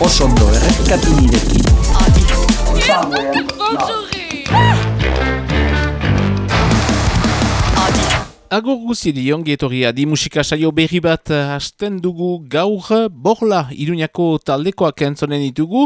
osondo errepikatu nirekin. Agur guziri ongi etorria di musika saio berri bat eh, hasten dugu gaur borla iruñako taldekoak entzonen ditugu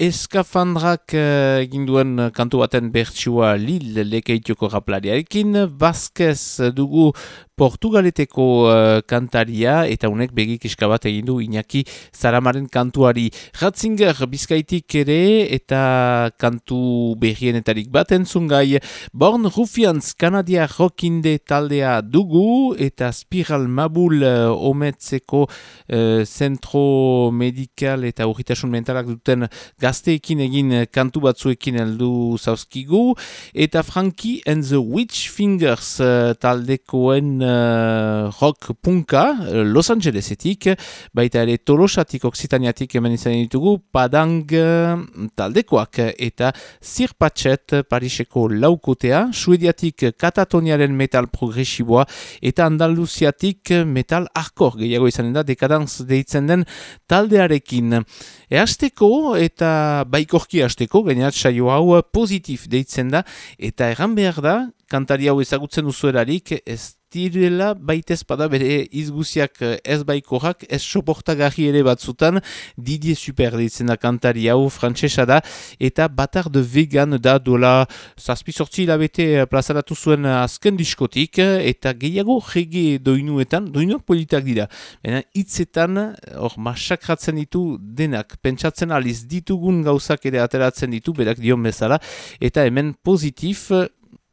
eskafandrak uh, egin duen kantu baten bertsua lil lekeitioko raplariarekin Vazquez dugu Portugaleteko uh, kantaria eta unek begik iskabat egin du Iñaki Zaramaren kantuari. Ratzinger bizkaitik ere eta kantu berrienetarik bat entzungai. Born Rufians Kanadia Rokinde taldea dugu eta Spiral Mabul uh, ometzeko uh, medikal eta urritasun mentalak duten gazteekin egin kantu batzuekin heldu zauzkigu. Eta Frankie and the Witch Fingers uh, taldekoen uh, rock punka uh, Los Angelesetik, baita ere tolosatik oksitaniatik hemen izan ditugu, padang uh, taldekoak eta zirpatxet Pariseko laukotea, suediatik katatoniaren metal progresiboa eta andaluziatik metal arkor gehiago izan da dekadanz deitzen den taldearekin. Eazteko eta baikorki eazteko, gaineat saio hau pozitif deitzen da eta erran behar da, kantari hau ezagutzen uzuerarik, ez direla baitez pada bere izguziak eh, ez baikorak, ez soportagarri ere batzutan, Didier Super ditzen da kantari hau frantsesa da, eta batar de vegan da dola zazpi sortzi hilabete eh, plazaratu zuen azken diskotik, eta gehiago rege doinuetan, doinuak politak dira. Baina hitzetan, hor masakratzen ditu denak, pentsatzen aliz ditugun gauzak ere ateratzen ditu, berak dion bezala, eta hemen pozitif,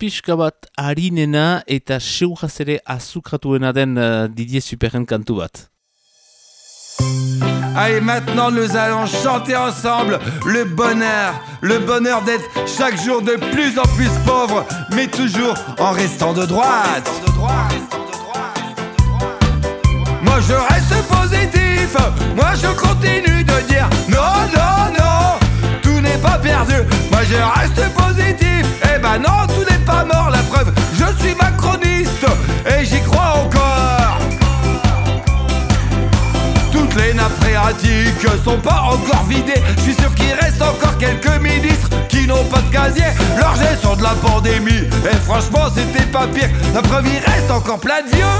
pixka uh. Allez, maintenant nous allons chanter ensemble le bonheur, le bonheur d'être chaque jour de plus en plus pauvre, mais toujours en restant de droite. Moi je reste positif, moi je continue de dire non, non, non, tout n'est pas perdu. Moi je reste positif, eh ben non, tout n'est pas mort, la preuve, je suis macroniste et j'y crois encore. Toutes les nappes phréatiques sont pas encore vidées. Je suis sûr qu'il reste encore quelques ministres qui n'ont pas de casier. Leurs gestion de la pandémie, et franchement, c'était pas pire. La preuve, il reste encore plein de vieux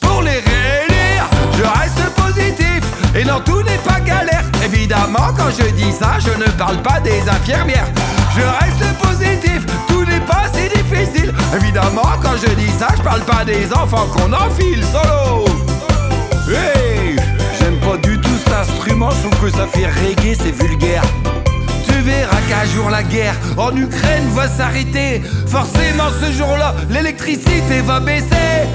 pour les réélire. Je reste positif et non, tout n'est pas galère. Évidemment, quand je dis ça, je ne parle pas des infirmières. Je reste positif, tout n'est pas si Évidemment, quand je dis ça, je parle pas des enfants qu'on enfile solo. Hey, j'aime pas du tout cet instrument, trouve que ça fait reggae, c'est vulgaire. Tu verras qu'un jour la guerre en Ukraine va s'arrêter. Forcément, ce jour-là, l'électricité va baisser.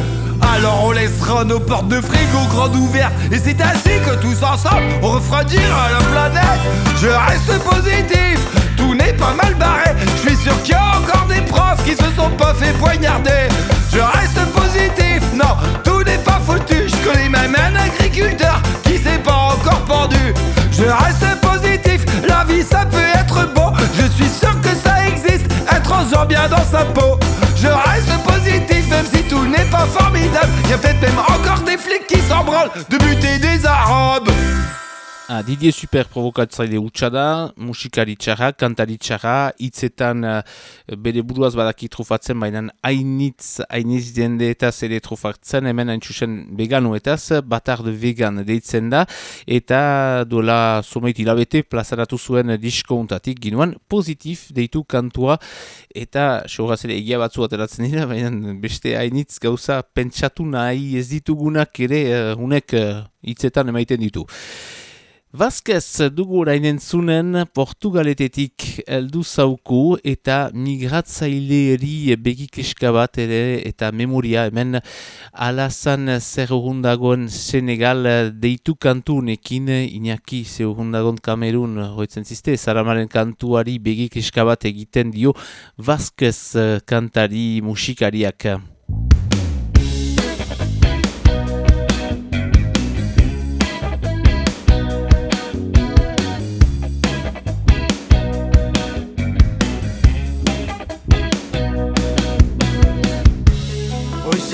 Alors on laissera nos portes de frigo grandes ouvertes. Et c'est ainsi que tous ensemble on refroidira la planète. Je reste positif, tout n'est pas mal barré. Je suis sûr qu'il y a encore des profs qui se sont pas fait poignarder. Je reste positif, non, tout n'est pas foutu. Je connais même un agriculteur qui s'est pas encore pendu. Je reste positif, la vie ça peut être beau. Je suis sûr que ça existe, être en bien dans sa peau formidable Y a peut-être même encore des flics qui s'en branlent de buter des arabes Ah, Didier Super provokatzaile hutsa da, musikari txarra, kantari txarra, hitzetan uh, bere buruaz badaki trufatzen, baina hainitz, hainitz eta ere trufatzen, hemen hain txusen veganuetaz, batar de vegan deitzen da, eta duela someit hilabete plazaratu zuen disko untatik ginoan, pozitif deitu kantua, eta xogaz ere egia batzu ateratzen dira, baina beste hainitz gauza pentsatu nahi ez ditugunak ere, uh, unek uh, hitzetan emaiten ditu. Vazquez dugu orainen zunen Portugaletetik eldu zauku eta migratzaileeri begik eskabat ere eta memoria hemen alazan zerrundagoen Senegal deitu kantunekin Iñaki zerrundagoen Kamerun hoitzen ziste, Zaramaren kantuari begik eskabat egiten dio Vazquez kantari musikariak.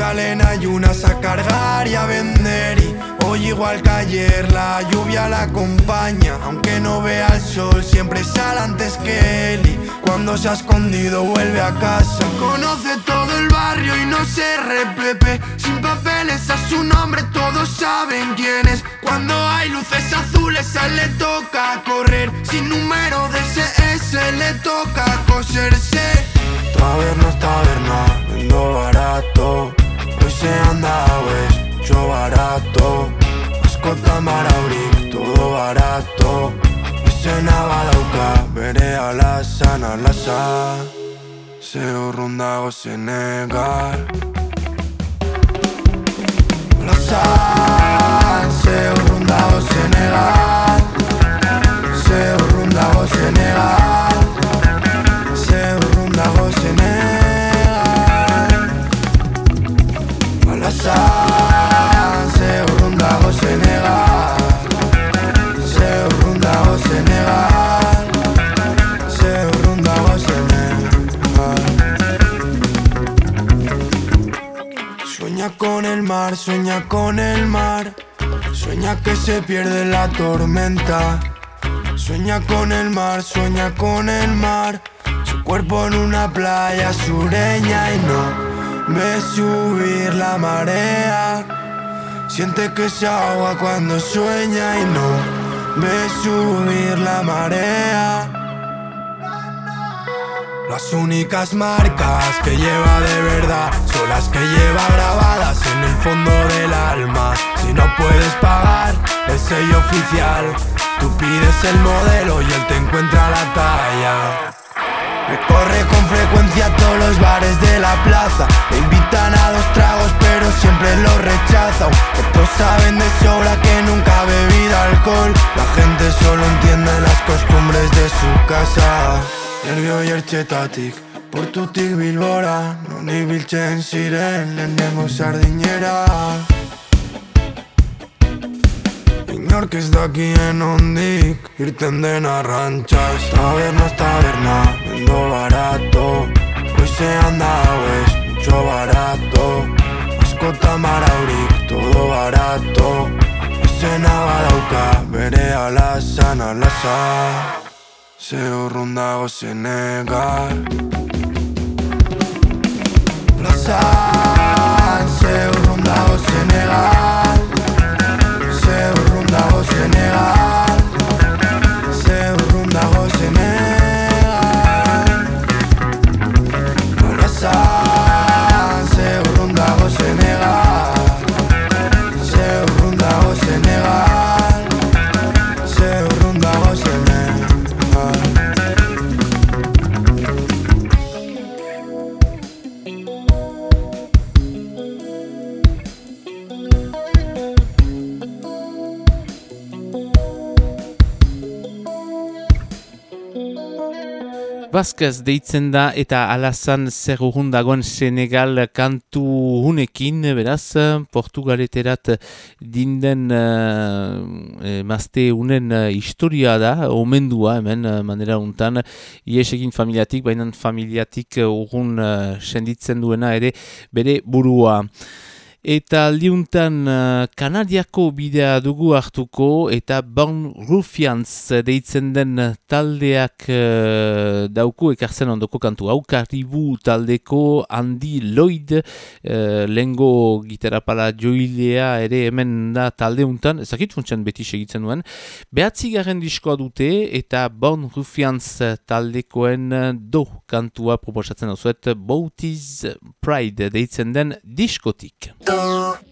Salen ayunas a cargar y a vender. Y hoy igual que ayer la lluvia la acompaña. Aunque no vea el sol siempre sale antes que él. Y cuando se ha escondido vuelve a casa. Conoce todo el barrio y no se repepe Sin papeles a su nombre todos saben quién es. Cuando hay luces azules a él le toca correr. Sin número de SS le toca coserse. Tabernas, taberna, vendo barato Hoy se anda, ves, yo barato Askota maraurik, todo barato. Izena badauka, bere alazan alaza. Ze urrun dago zenegar Alazan, ze urrun dago zenegar Ze urrun dago zenegar con el mar. Sueña que se pierde la tormenta. Sueña con el mar, sueña con el mar. Su cuerpo en una playa sureña y no ve subir la marea. Siente que se ahoga cuando sueña y no ve subir la marea las únicas marcas que lleva de verdad son las que lleva grabadas en el fondo del alma. Si no puedes pagar el sello oficial, tú pides el modelo y él te encuentra la talla. Recorre con frecuencia todos los bares de la plaza Le invitan a dos tragos pero siempre lo rechaza Otros saben de sobra que nunca ha bebido alcohol La gente solo entiende las costumbres de su casa Nervio jertxetatik Portutik bilbora Non ibiltzen ziren lehenengo sardinera. Inork ez dakien ondik Irten den arrantxaz Taberna, taberna, vendo barato. Goizean da hauez, mucho barato. Askota maraurik, todo barato. Izena badauka, bere alazan alaza Ze urrun dago zenegar Plazan, ze urrun dago zenegar Ze urrun dago zenegar Vazquez deitzen da eta alazan zer urrun dagoen Senegal kantu hunekin, beraz, Portugaleterat dinden uh, mazte unen uh, historia da, omendua hemen, uh, manera untan, iesekin familiatik, baina familiatik urrun uh, senditzen duena ere bere burua. Eta aldiuntan uh, Kanadiako bidea dugu hartuko eta Born Ruffians deitzen den taldeak uh, dauku ekartzen ondoko kantu. Hau Karibu taldeko Andy Lloyd uh, lengo gitarapala joilea ere hemen da taldeuntan, ezakit funtsian beti segitzen duen. Behatzi garen diskoa dute eta Born Ruffians taldekoen do kantua proposatzen dauzuet Booties Pride deitzen den diskotik. do.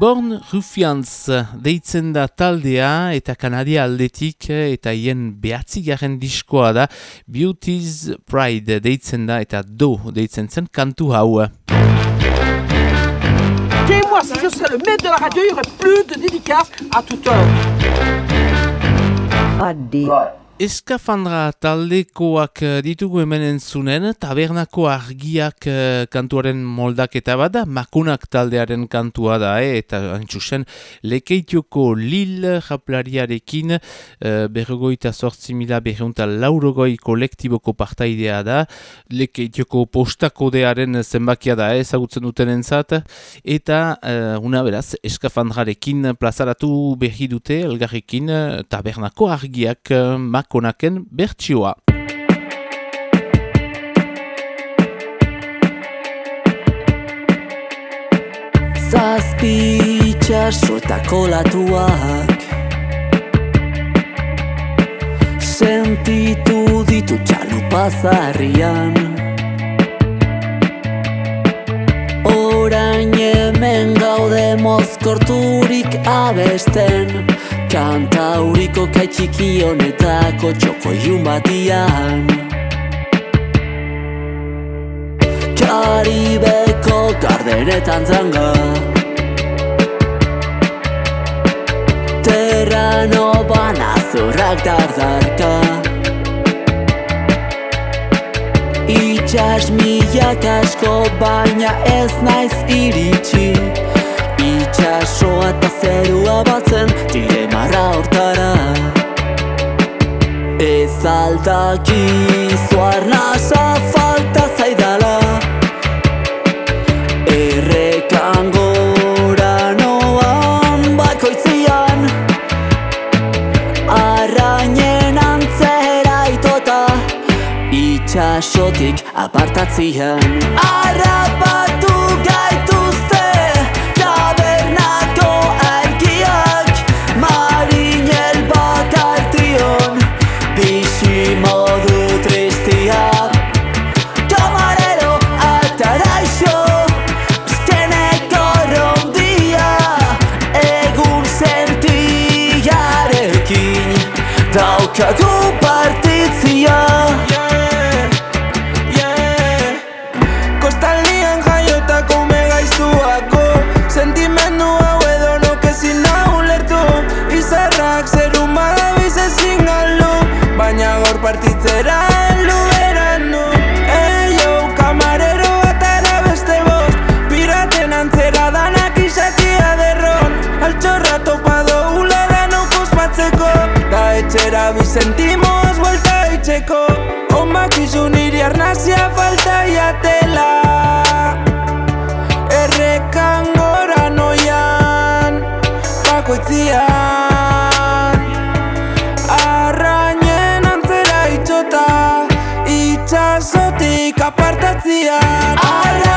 Born Ruffians deitzen da taldea eta Kanadia aldetik eta hien behatzigarren diskoa da Beauty's Pride deitzen da eta do deitzen zen kantu hau. Et moi, si je serais le maître de la radio, il y aurait plus de dédicaces à toute heure. Addi. Eskafandra taldekoak eh, ditugu hemen entzunen, tabernako argiak eh, kantuaren moldaketa bada, makunak taldearen kantua da, eh, eta antxusen lekeitioko lil japlariarekin eh, berrogoita sortzi mila berreunta laurogoi kolektiboko partaidea da, lekeitioko postakodearen zenbakia da, eh, ezagutzen duten entzat, eta eh, una beraz, eskafandrarekin plazaratu berri dute, elgarrekin eh, tabernako argiak eh, makonaken bertsioa. Zazpi itxaso eta kolatuak. Sentitu ditu txalupazarrian Orain hemen gaude mozkorturik abesten Kantauriko kaitxiki honetako txoko ilun batian Karibeko gardenetan zanga. Terrano banazurrak dardarka. Itxas milak asko baina ez naiz iritsi Itxasoa eta zerua batzen dire marra hortara. Ez aldaki zuar nasa falta zaidala. Errekan gora noan bakoitzian Arrainen antzera itota Itxasotik apartatzian Arrapatu sentimos vuelta itxeko Omak izu niri arnazia falta iatela Errekan gora noian Bakoitzian. Arrainen antzera itxota Itxasotik apartatzian Arrapatu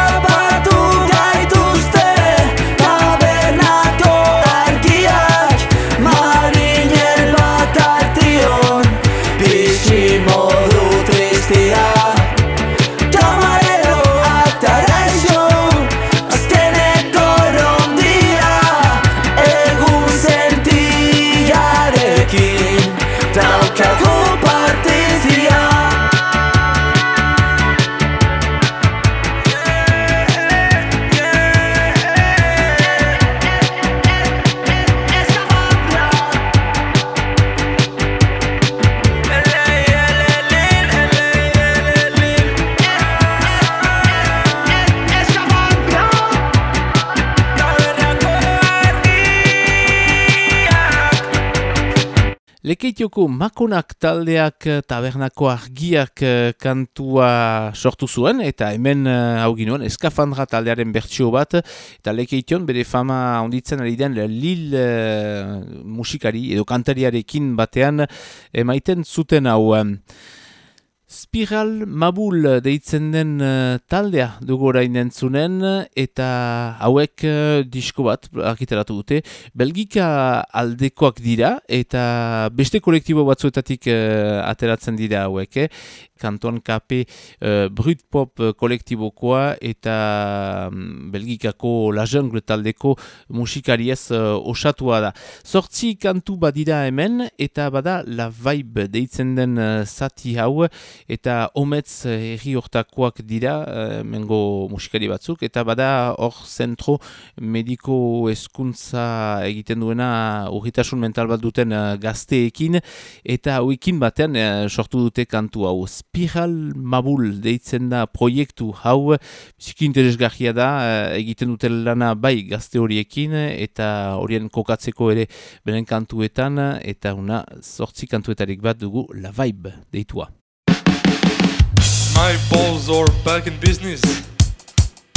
Lekeitioko makonak taldeak eh, tabernako argiak eh, kantua sortu zuen, eta hemen eh, hau ginoen eskafandra taldearen bertsio bat, eta lekeition bere fama onditzen ari den lil eh, musikari edo kantariarekin batean emaiten zuten hau. Spiral Mabul deitzen den eh, taldea dugu orain entzunen eta hauek uh, disko bat argitaratu dute. Belgika aldekoak dira eta beste kolektibo batzuetatik uh, ateratzen dira hauek. Eh? Kanton KP uh, Brut Pop uh, kolektibokoa eta um, Belgikako La Jungle taldeko musikariez uh, osatua da. Zortzi kantu badira hemen eta bada La Vibe deitzen den uh, zati hau eta ometz eh, herri hortakoak dira uh, mengo musikari batzuk. Eta bada hor zentro mediko hezkuntza egiten duena urritasun mental bat duten uh, gazteekin. Eta hauekin batean uh, sortu dute kantu hau. Spiral Mabul deitzen da proiektu hau. Biziki interesgarria da uh, egiten dute lana bai gazte horiekin eta horien kokatzeko ere beren kantuetan. Eta una zortzi kantuetarik bat dugu La Vibe deitua. My balls are back in business.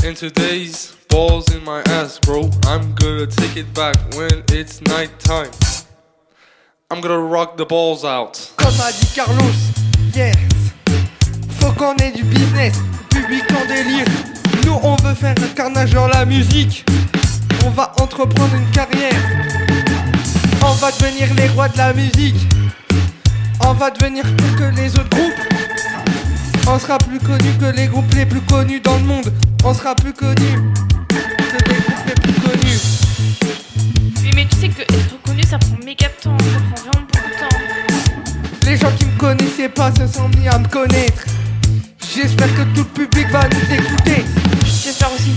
And today's balls in my ass, bro. I'm gonna take it back when it's night time. I'm gonna rock the balls out. Comme a dit Carlos, yes. Faut qu'on ait du business, public en délire. Nous on veut faire un carnage dans la musique. On va entreprendre une carrière. On va devenir les rois de la musique. On va devenir plus que les autres groupes. On sera plus connu que les groupes les plus connus dans le monde. On sera plus connu que les groupes les plus connus. Oui, mais tu sais que être reconnu ça prend méga de temps, ça prend vraiment beaucoup de temps. Les gens qui me connaissaient pas se sont mis à me connaître. J'espère que tout le public va nous écouter. J'espère aussi.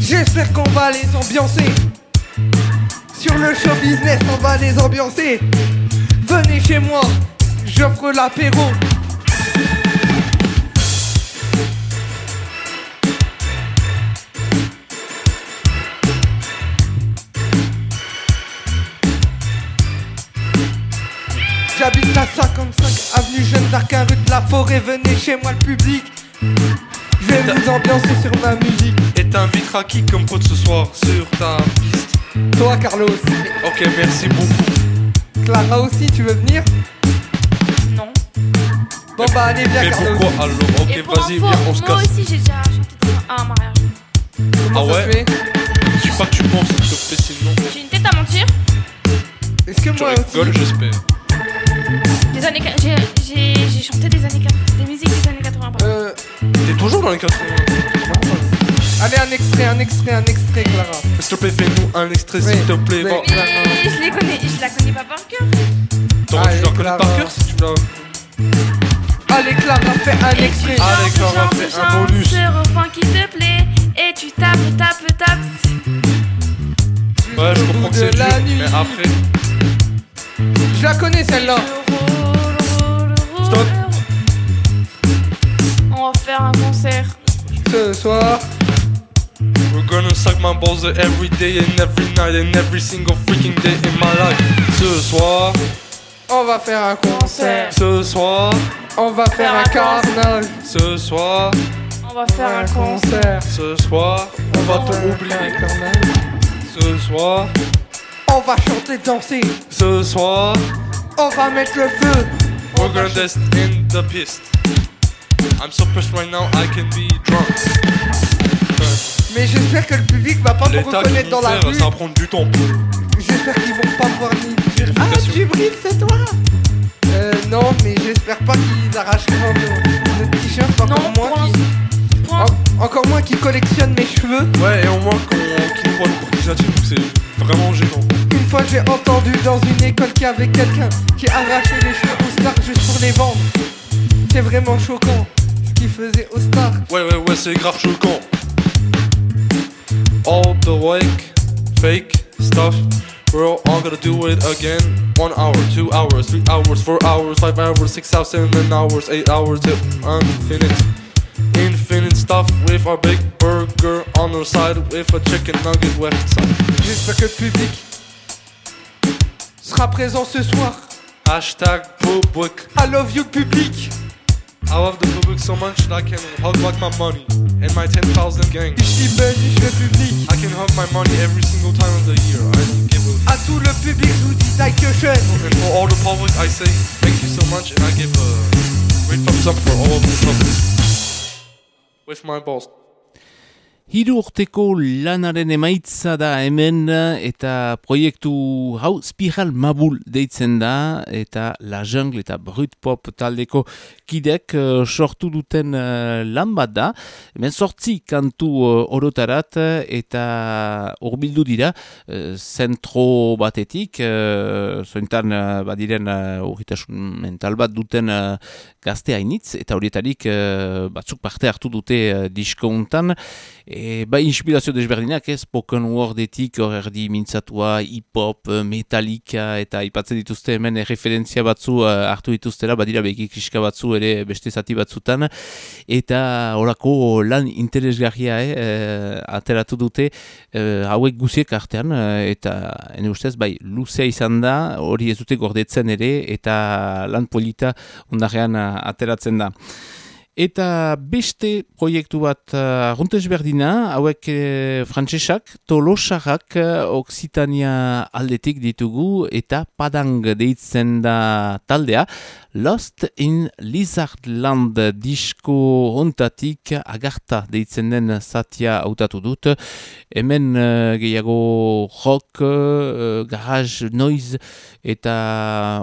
J'espère qu'on va les ambiancer. Sur le show business, on va les ambiancer. Venez chez moi, j'offre l'apéro. J'habite la 55 avenue parc, un rue de la forêt, venez chez moi le public. Je vais vous ambiancer sur ma musique. Et t'inviteras qui comme pote ce soir sur ta piste Toi, Carlos. Ok, merci beaucoup. Clara aussi, tu veux venir? Non. Bon bah allez, viens, Mais Carlos. pourquoi alors? Ok, pour vas-y, viens, on se moi casse. aussi j'ai déjà chanté dans un mariage. Comment Ah ça ouais? se fait? Je sais pas que tu penses, s'il te plaît, sinon. J'ai une tête à mentir. Est-ce que Tu moi aussi j'espère. Toujours dans les 80 Allez, un extrait, un extrait, un extrait, Clara. S'il te plaît, fais-nous un extrait, Oui, s'il te plaît. oui. Je les connais, je la connais pas par cœur. Attends, Allez, tu la connais Clara. par cœur si tu l'as. Allez, Clara, fais un extrait. Allez, Clara, fais un bonus. ce refrain qui te plaît. Et tu tapes, tapes, tapes. Ouais, je comprends que c'est la dur, nuit. mais après. Je la connais celle-là. Stop. Faire un concert. Ce soir. We're gonna suck my balls every day and every night and every single freaking day in my life. Ce soir, On va faire un concert. ce soir, On va faire un carnage. ce soir, On va faire un concert. ce soir, on va te Un oublier. Ce soir, On va chanter, danser. ce soir, On va mettre le feu. we're gonna dance in the piste. I'm so pissed right now, I can be drunk. Mais j'espère que le public va pas me reconnaître dans la rue. ça va prendre du temps. J'espère qu'ils vont pas voir ni Ah. Djibril, c'est toi Euh, non, mais j'espère pas qu'ils arracheront nos, notre t-shirt. Encore moins qu'ils- en- encore moins qu'ils collectionnent mes cheveux. Ouais, et au moins qu'on qu'ils voient le courtisatif, c'est vraiment gênant. Une fois, j'ai entendu dans une école qu'il y avait quelqu'un qui arrachait les cheveux aux stars juste pour les vendre. C'est vraiment choquant qu'il faisait aux stars. Ouais, ouais, ouais, c'est grave choquant. All the wake, fake stuff. We're all gonna do it again. One hour, two hours, three hours, four hours, five hours, six hours, seven hours, eight hours, till infinite. Infinite stuff with our big burger on the side with a chicken nugget west side. J'espère que le public sera présent ce soir. Hashtag public. I love you, public. I love the public so much that I can hug like my money and my 10,000 gang. Dich, le public. I can hug my money every single time of the year. I don't give a À tout le public, je vous dis Dankeschön. And for all the public, I say thank you so much, and I give a great thumbs up for all of the public. With my balls. Hiru urteko lanaren emaitza da hemen eta proiektu hau Spiral Mabul deitzen da eta La Jungle eta Brut Pop taldeko kidek eh, sortu duten eh, lan bat da. Hemen sortzi kantu uh, orotarat eta urbildu dira zentro batetik, uh, zointan uh, badiren uh, urritasun mental bat duten uh, gazte hainitz eta horietarik eh, batzuk parte hartu dute uh, disko untan. E, ba, inspirazio desberdinak ez, spoken wordetik, hor erdi mintzatua, hip-hop, metalika, eta aipatzen dituzte hemen referentzia batzu eh, hartu dituztela, badira beki kriska batzu ere beste zati batzutan, eta horako lan interesgarria eh, eh, ateratu dute eh, hauek guziek artean, eh, eta ene ustez, bai, luzea izan da, hori ez dute gordetzen ere, eta lan polita ondarean ateratzen da. Eta beste proiektu bat uh, runtes berdina, hauek uh, frantsesak, tolosarak uh, Occitania aldetik ditugu eta padang deitzen da taldea. Lost in Lizardland disko hontatik agarta deitzen den zatia hautatu dut. Hemen uh, gehiago rock, uh, garage, noise eta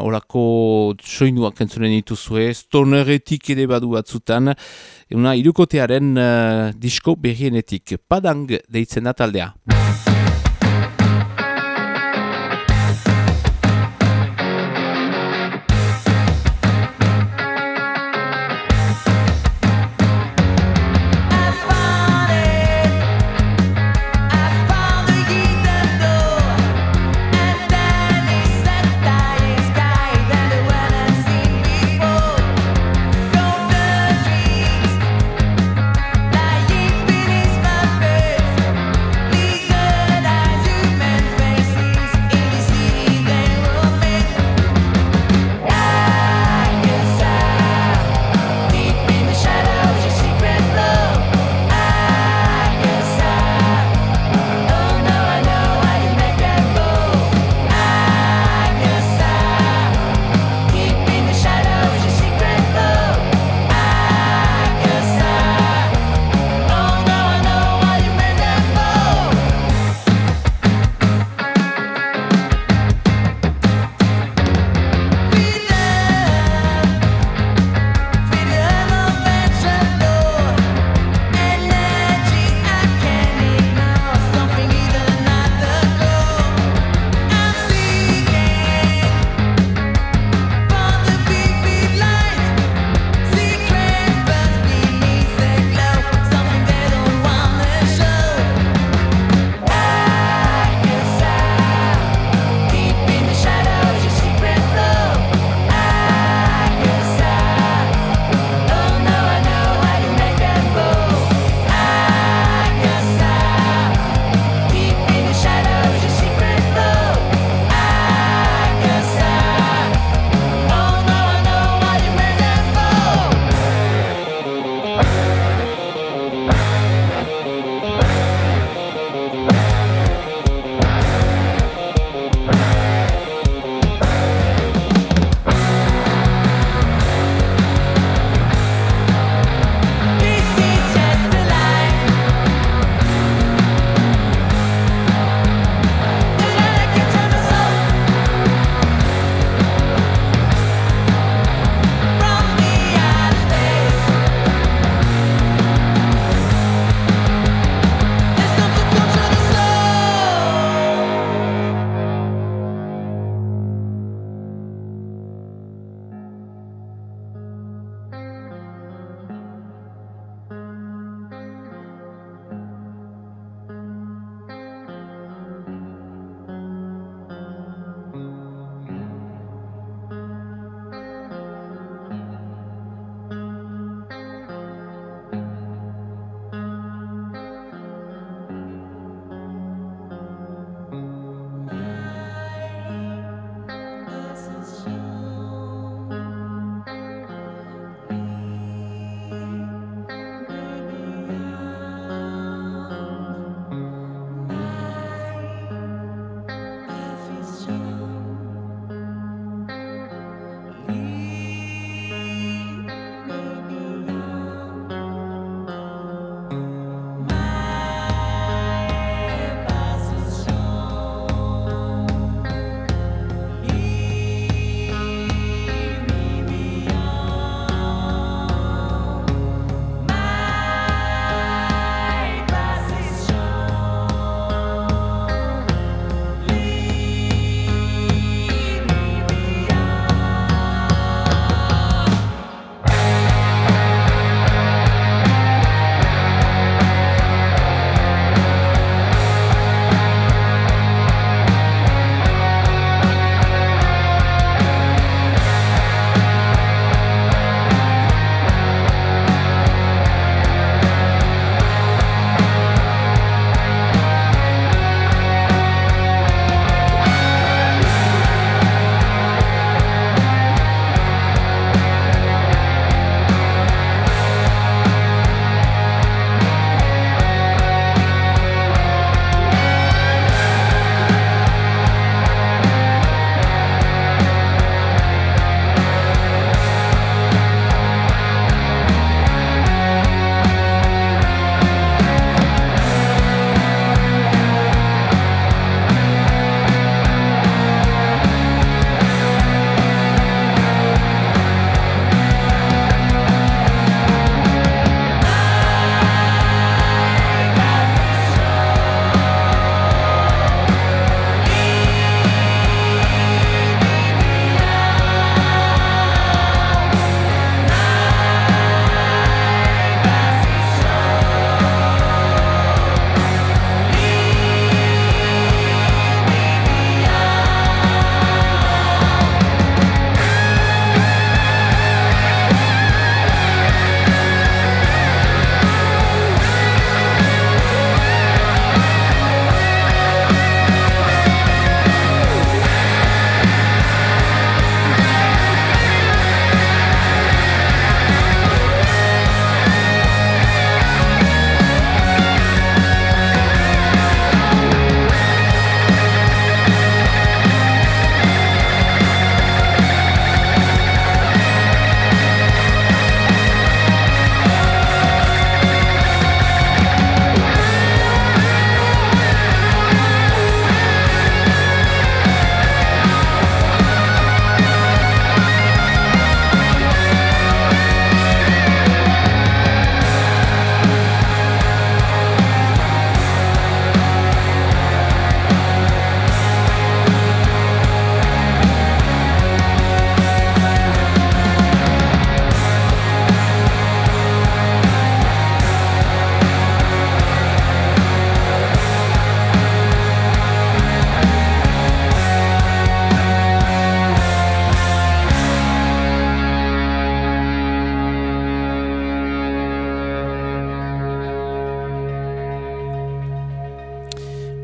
olako soinuak entzunen dituzue, stoneretik ere badu batzutan, una irukotearen uh, disko berrienetik, padang deitzen da taldea.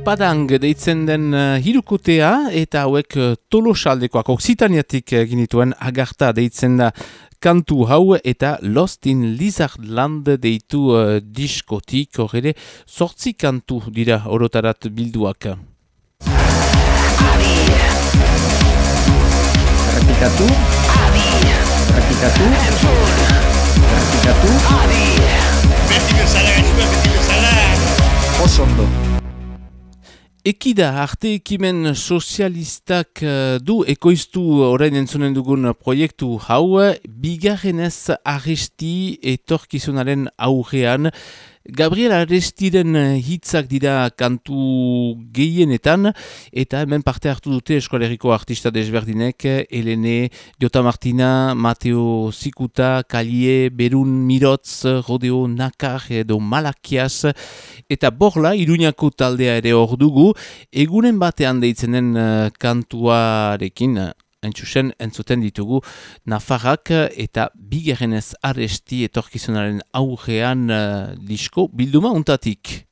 Padang deitzen den uh, hirukotea eta hauek uh, tolosaldekoak oksitaniatik egin dituen agarta deitzen da kantu hau eta Lost in Lizard Land deitu uh, diskotik horre sortzi kantu dira orotarat bilduak. Errepikatu. Errepikatu. Errepikatu. Beti bezala, gaizua, beti bezala. Oso ondo. Ekida, arte ekimen sozialistak uh, du ekoiztu orain entzunen dugun proiektu hau, bigarrenez arresti etorkizunaren aurrean, Gabriel Arestiren hitzak dira kantu gehienetan, eta hemen parte hartu dute eskoleriko artista desberdinek, Elene, Jota Martina, Mateo Zikuta, Kalie, Berun Mirotz, Rodeo Nakar edo Malakias, eta borla, Iruñako taldea ere hor dugu, egunen batean deitzenen uh, kantuarekin, entzusen entzuten ditugu Nafarrak eta bigarrenez aresti etorkizunaren aurrean uh, disko bilduma untatik.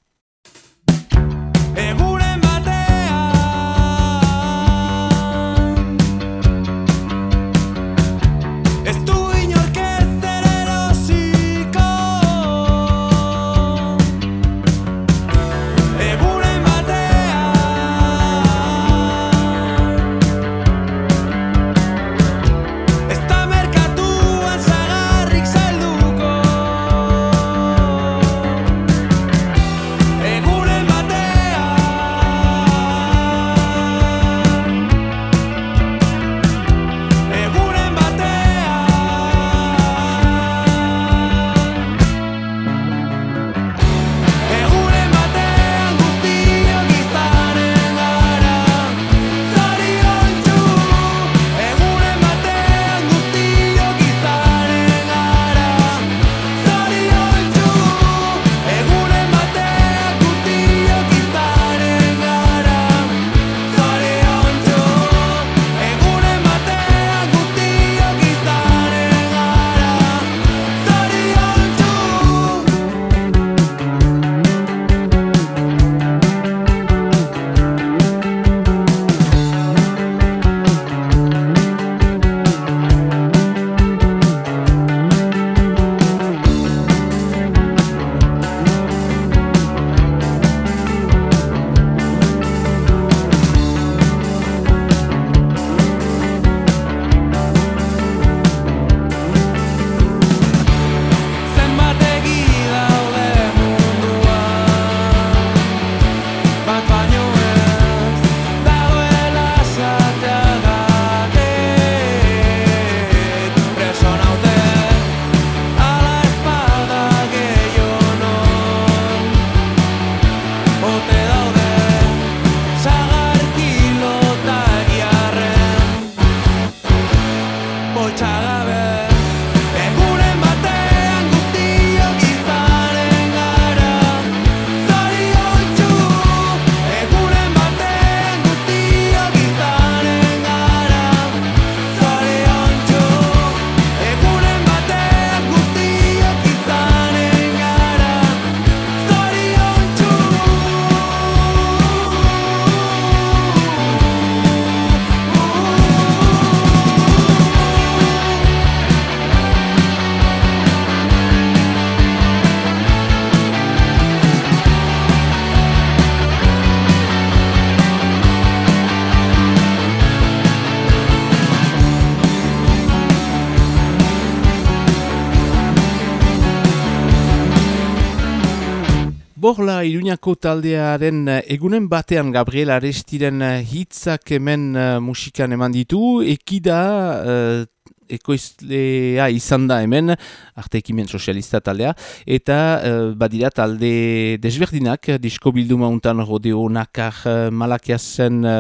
Iruñako taldearen eh, egunen batean Gabriel Arestiren eh, hitzak hemen eh, musikan eman ditu, ekida uh, ekoizlea izan da hemen, arte ekimen sozialista taldea, eta uh, badira talde desberdinak, disko bilduma untan rodeo nakar uh, malakiazen uh,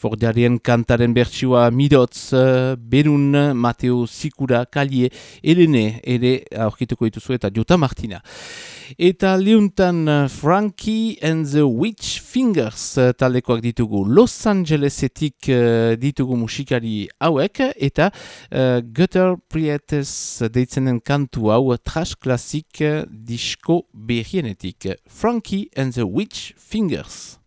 fordiarien kantaren bertsua Mirotz, Berun, Mateo Sikura, Kalie, Elene, ere aurkituko dituzu eta Jota Martina. Eta liuntan Frankie and the Witch Fingers taldekoak ditugu Los Angelesetik ditugu musikari hauek eta uh, Gutter Prietes deitzenen kantu hau trash klasik disko berrienetik Frankie and the Witch Fingers.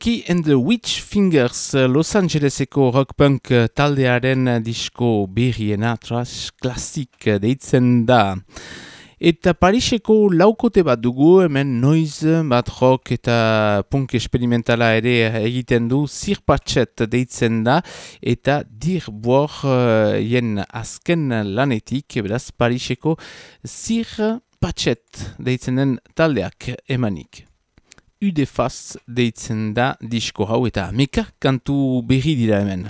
Frankie and the Witch Fingers eh, Los Angeleseko rock-punk eh, taldearen eh, disko berriena trash klasik deitzen da. Eta Pariseko laukote bat dugu, hemen noiz bat rock eta punk experimentala ere egiten du, zirpatxet deitzen da, eta dir buor jen azken lanetik, beraz Pariseko zirpatxet deitzen den taldeak emanik. Udefaz deitzen da disko hau eta meka kantu berri dira hemen.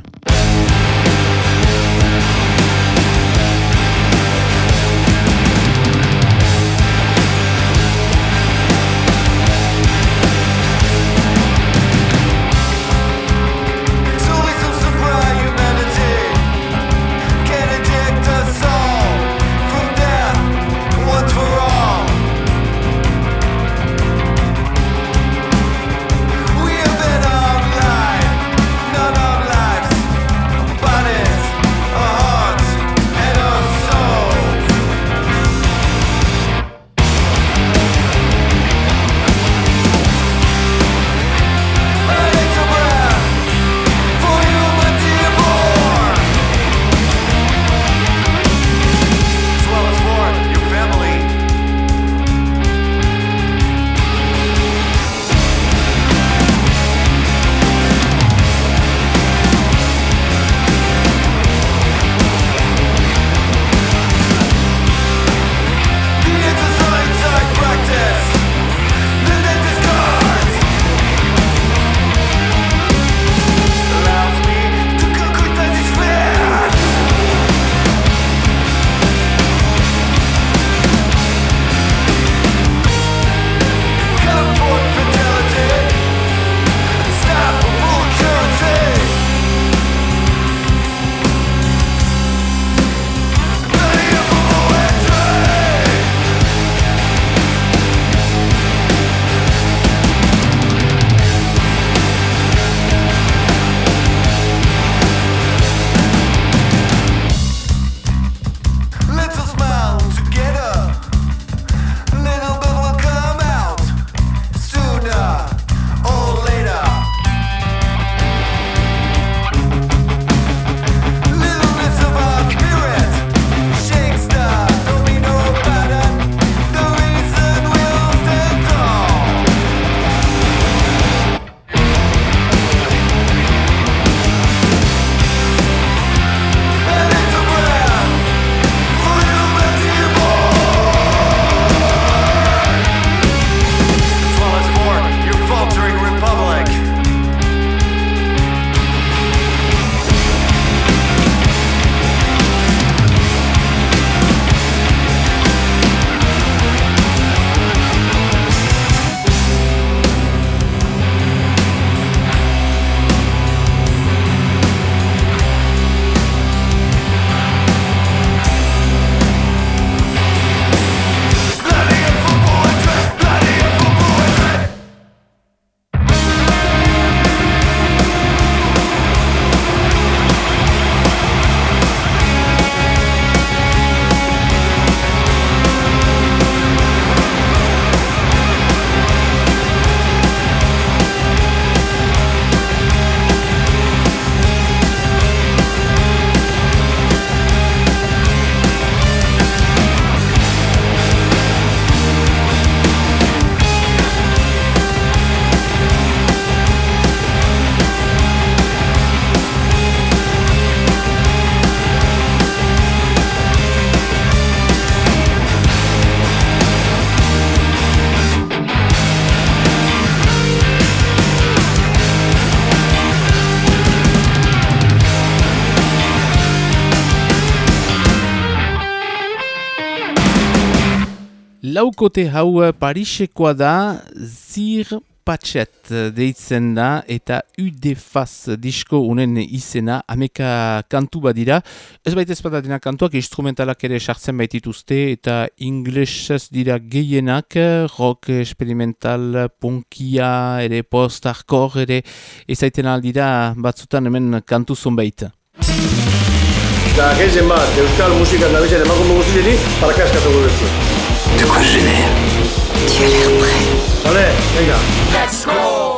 Laukote hau eh, Parisekoa da Zir Patxet deitzen da eta Udefaz disko unen izena ameka kantu badira. Ez baita ez kantuak instrumentalak ere sartzen baitituzte eta inglesez dira gehienak rock experimental punkia ere post-hardcore ere ezaiten aldira batzutan hemen kantu zonbait. Eta gehien bat, euskal musikan nabizen emakume guztieri, parakaskatuko duzu. De quoi j'ai l'air Tu as l'air prêt. Vale, venga. Let's go!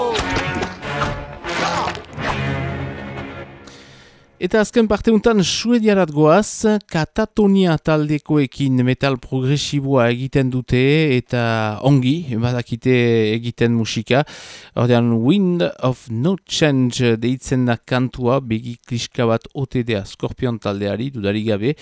Eta azken parte untan suediarat goaz, katatonia taldekoekin metal progresiboa egiten dute eta ongi, badakite egiten musika. Hordean, Wind of No Change deitzen da kantua begi kliska bat OTDA Scorpion taldeari dudari gabe.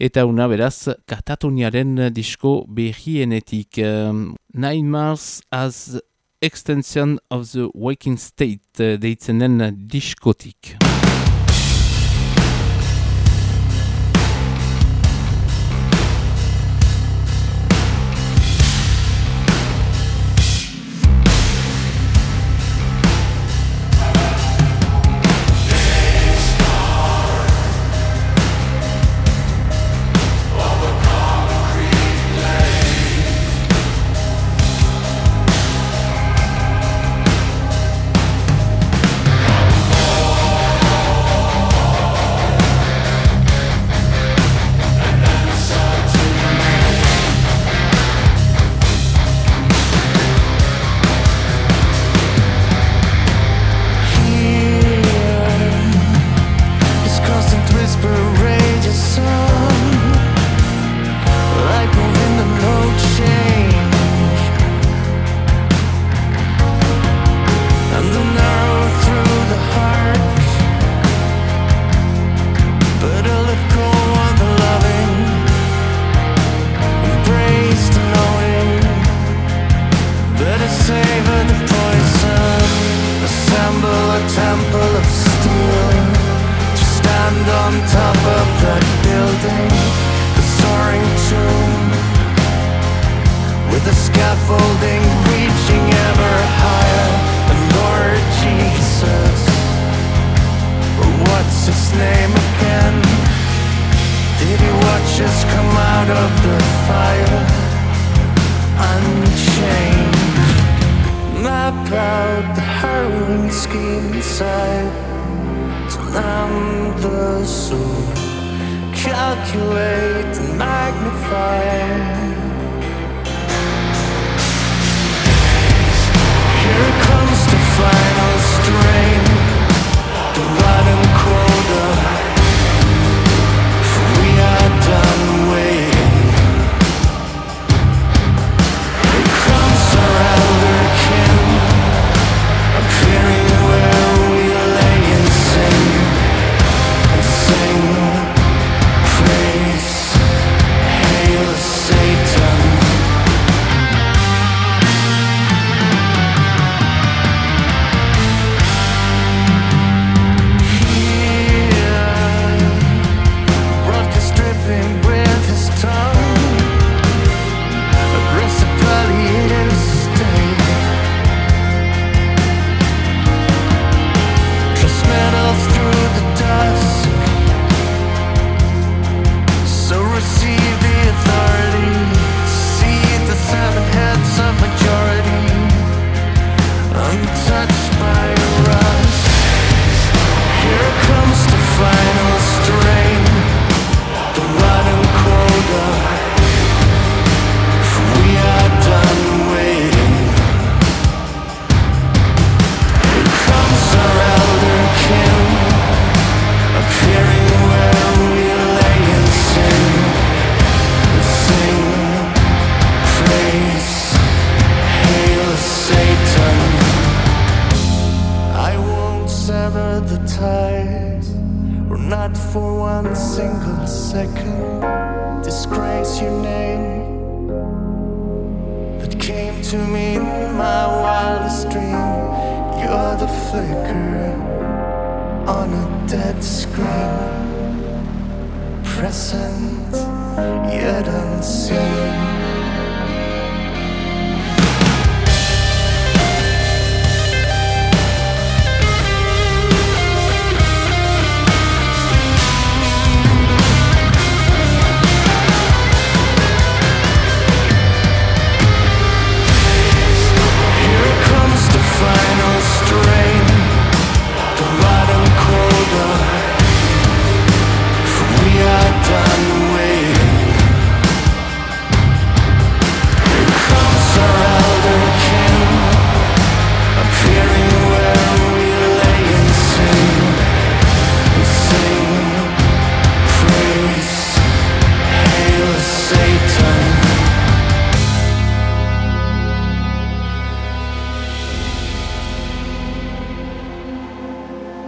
Eta una beraz, katatoniaren disko behienetik. Um, Nine Mars as Extension of the Waking State deitzen den diskotik.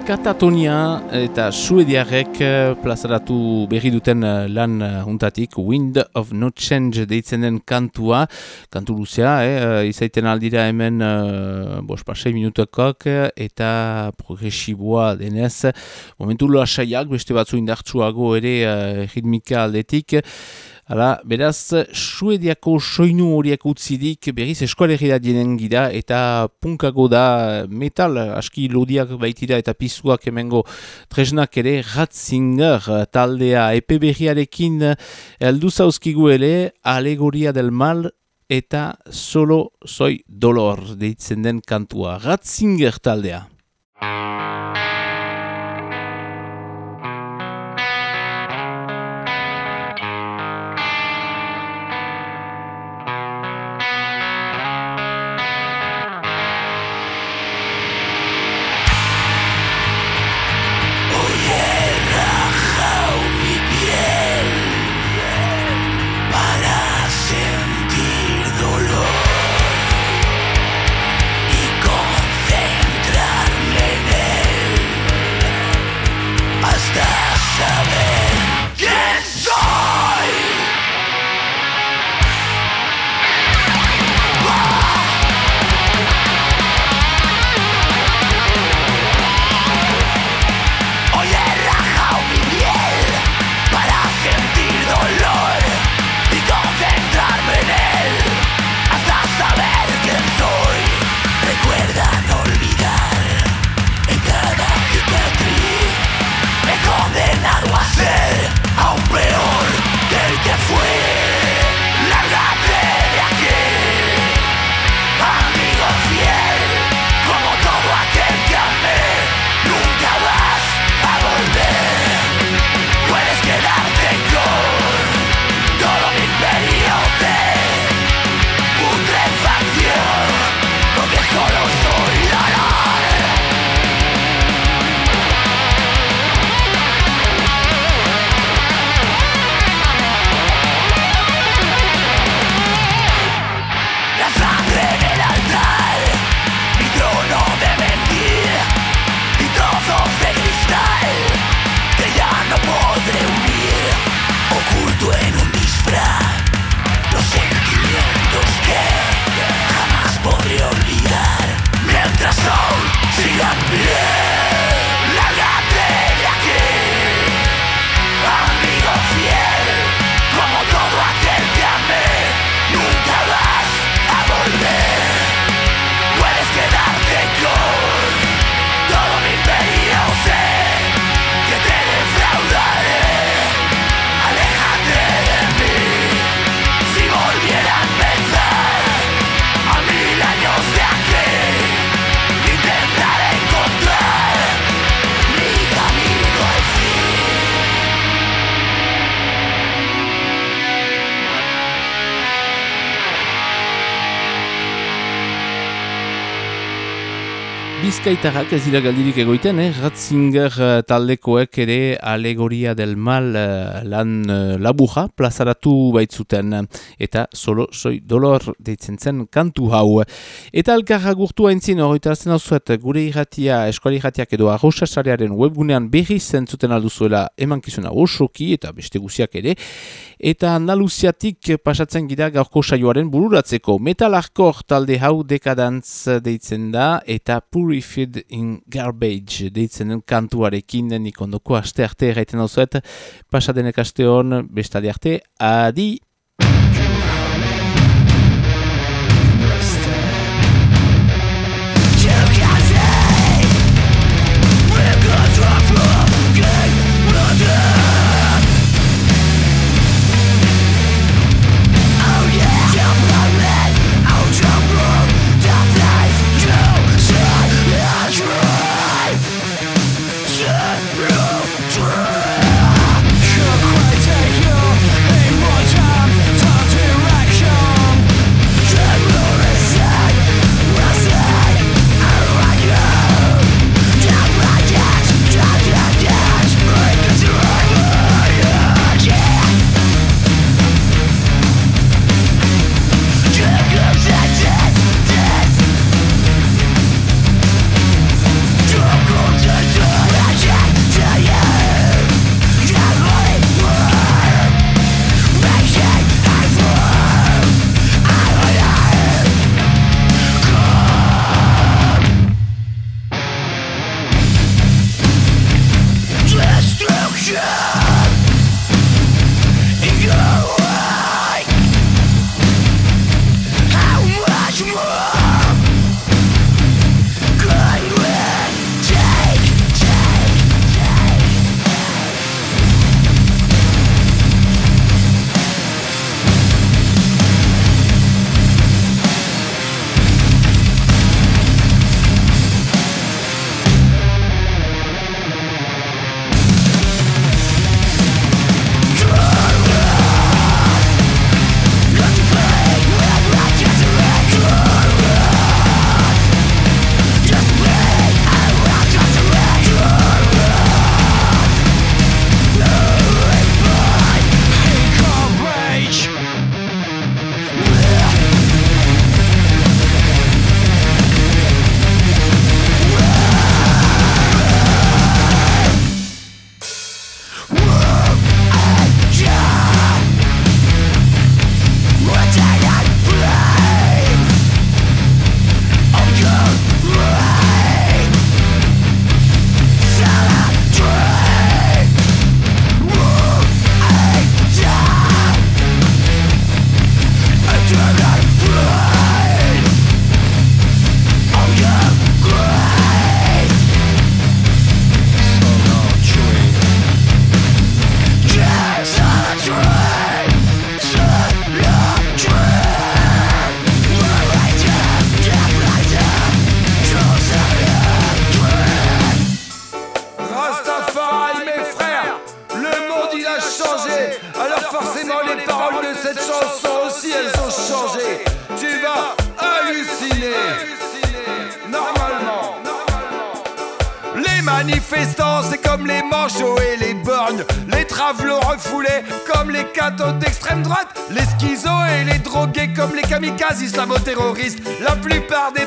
Katatonia eta Suediarrek eh, plazaratu berri duten eh, lan eh, untatik Wind of No Change deitzen den kantua kantu luzea, eh, izaiten aldira hemen uh, bos pasei minutekok eta progresiboa denez. Momentu loa saiak beste batzu indartsuago ere uh, ritmika aldetik Hala, beraz, suediako soinu horiek utzidik berriz eskualegira dienen gira eta punkago da metal aski lodiak baitira eta pisuak emengo tresnak ere Ratzinger taldea epe berriarekin eldu zauzkigu ere alegoria del mal eta solo soy dolor deitzen den kantua. Ratzinger taldea. Bizkaitarrak ez dira galdirik egoiten, eh? Ratzinger eh, taldekoek ere alegoria del mal eh, lan eh, labuja plazaratu baitzuten eta solo soi dolor deitzen zen kantu hau. Eta alkarra gurtu haintzin horretarazten hau zuet gure irratia, eskuali irratiak edo arrosasarearen webgunean berri zentzuten alduzuela emankizuna osoki eta beste guziak ere. Eta Andaluziatik pasatzen gira gaurko saioaren bururatzeko. Metal hardcore talde hau dekadantz deitzen da eta Purified in Garbage deitzen kantuarekin nik ondoko aste arte erraiten hau zuet. Pasadenek aste hon, bestali arte, adi! islamo-terroristes la plupart des